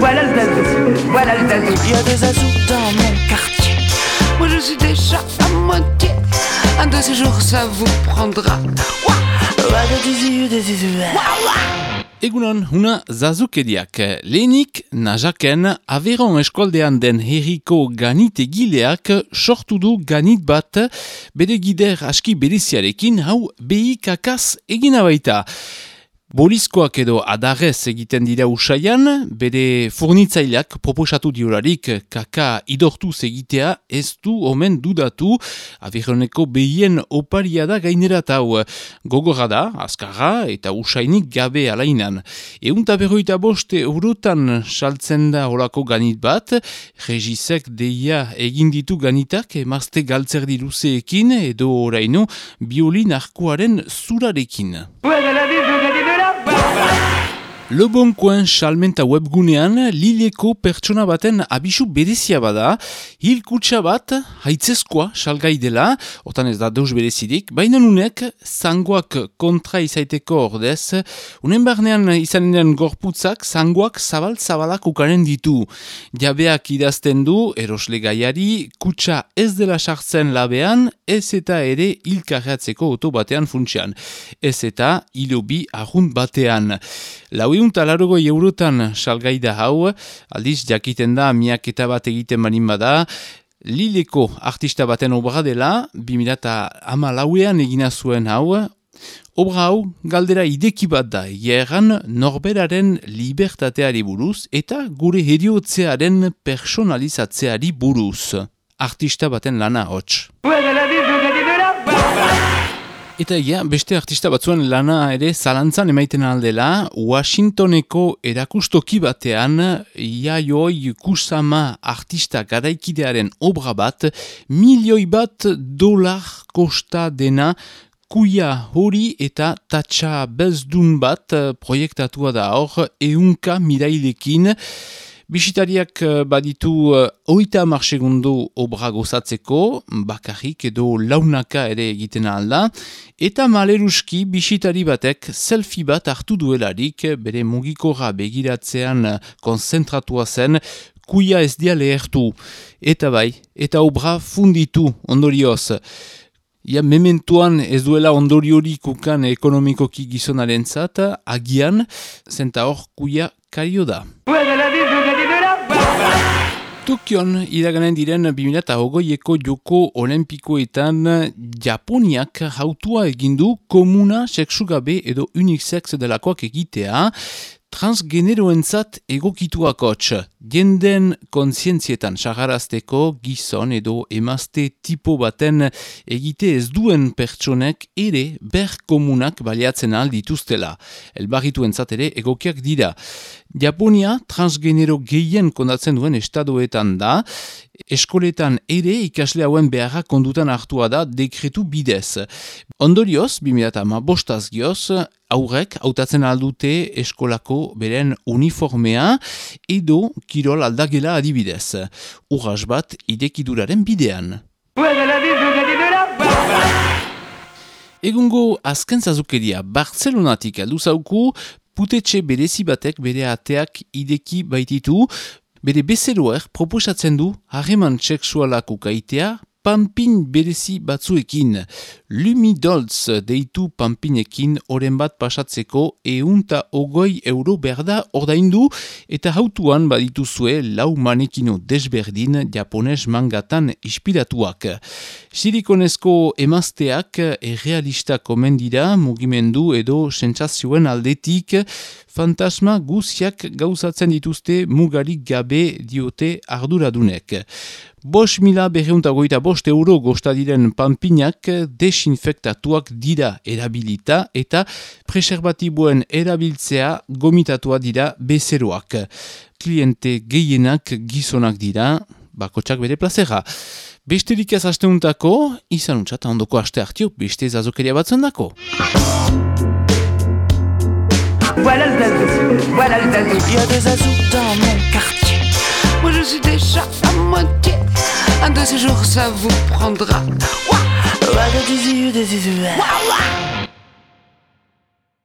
Voilà le zazou, voilà le zazou. Il y a des zazous dans mon quartier. Moi je suis déjà à moitié. Un de ces jours ça vous prendra. Egunon, huna zazukeriak. Lehenik, najaken, averon eskoldean den herriko ganit egileak sortu du ganit bat bere gider aski bereziarekin hau behikakaz egina baita. Bolizkoak edo adarrez egiten dira usaian, bere furnitzaileak proposatu diolarik kaka idortu egitea ez du omen dudatu, averroneko behien oparia da gainerat hau. Gogorra da, azkarra eta usainik gabe alainan. Egun taberroita boste eurotan saltzen da horako ganit bat, regizek deia egin ditu ganitak emazte galtzer diruzeekin edo oraino biolin arkuaren zurarekin. Le Bon Coin salmenta webgunean lileko pertsona baten abisu berezia bada, hilkutsa bat haitzezkoa salgai dela, otan ez da deus berezirik, baina nunek zangoak kontra izaiteko ordez, unen barnean izanen gorputzak zangoak zabal-zabalak ukaren ditu. Jabeak idazten du, erosle gaiari, kutsa ez dela sartzen labean, ez eta ere hilkarreatzeko oto batean funtsian. Ez eta hilobi arrunt batean. Lau egun talarogo eurotan salgai da hau, aldiz jakiten da miaketa bat egiten banin bada, Lileko artista baten obra dela, 2000 lauean egina zuen hau, obra hau galdera ideki bat da, jeran norberaren libertateari buruz eta gure heriotzearen personalizatzeari buruz. Artista baten lana hots. Eta ja, beste artista batzuen lana ere zalantzan emaiten aldela, Washingtoneko erakustoki batean, Iaioi Kusama artista garaikidearen obra bat, milioi bat dolar kosta dena, kuia hori eta tatsa bezdun bat proiektatua da hor, eunka mirailekin, Bisitariak eh, baditu uh, oita marsegundu obra gozatzeko, bakarrik edo launaka ere egiten alda, eta maleruski bisitari batek selfie bat hartu duelarik bere mugikora begiratzean konzentratua zen, kuia ez dia lehertu. Eta bai, eta obra funditu ondorioz. Ja, mementuan ez duela ondoriorik ukan ekonomikoki gizonaren zat, agian, zenta hor kuia kario da. Tokion iraganen diren 2008eko joko olimpikoetan Japoniak hautua egindu komuna seksugabe edo unisex delakoak egitea transgeneroentzat egokituak hotx. Jenden kontzientzietan sagarazteko gizon edo emazte tipo baten egite ez duen pertsonek ere ber komunak baliatzen aldituztela. Elbarritu ere egokiak dira. Japonia transgenero gehien kondatzen duen estadoetan da, eskoletan ere ikasle hauen beharra kondutan hartua da dekretu bidez. Ondorioz, 2008 bostaz gioz, aurrek hautatzen aldute eskolako beren uniformea edo kirol aldagela adibidez. Urras bat idekiduraren bidean. Egungo azken zazukeria Barcelonatik alduzauku putetxe berezi batek bere ateak ideki baititu, bere bezeroer proposatzen du harreman seksualak ukaitea pampin berezi batzuekin. Lumi doltz deitu pampinekin oren bat pasatzeko eunta ogoi euro berda ordaindu eta hautuan badituzue lau manekino desberdin japones mangatan ispiratuak. Silikonezko emazteak errealista komendira mugimendu edo sentsazioen aldetik fantasma guziak gauzatzen dituzte mugarik gabe diote arduradunek. Bos mila berreuntagoita bost euro gostadiren pampinak desinfektatuak dira erabilita eta preservatiboen erabiltzea gomitatua dira bezeroak. Kliente gehienak gizonak dira, bakotsak bere plazera. Besterik ez asteuntako, izan untsata ondoko aste hartio, beste zazokeria batzen dako. Voilà le zazou, voilà le zazou. Il y a des zazous dans mon quartier. Moi je suis déjà à moitié. De ces jours ça vous prendra.